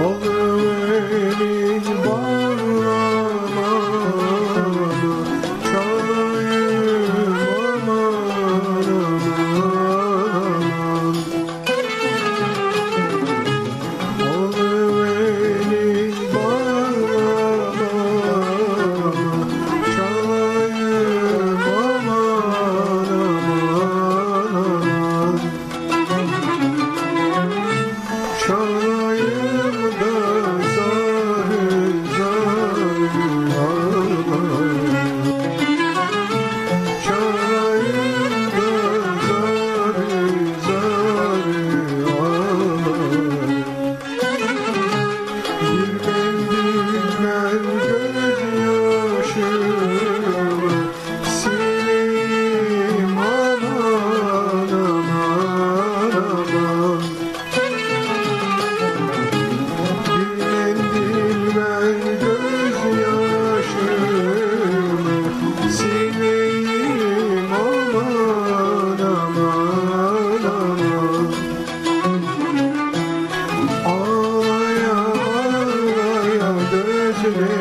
over. to it.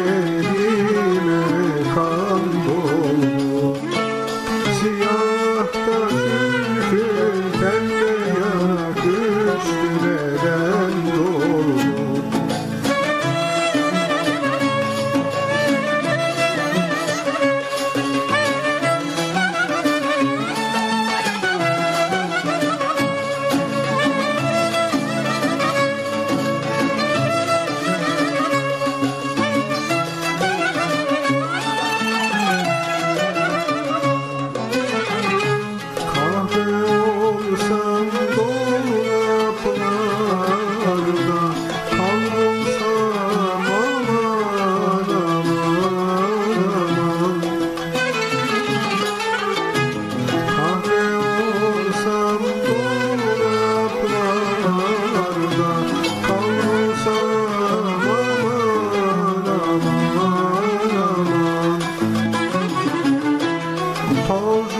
Pose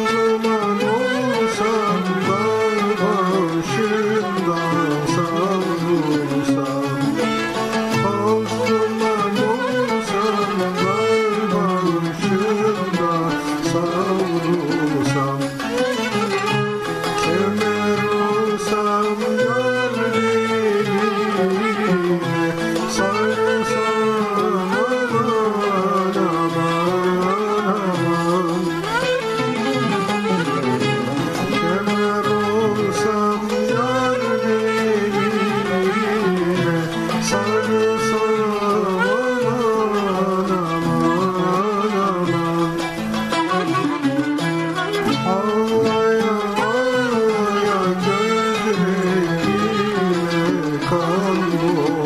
tocando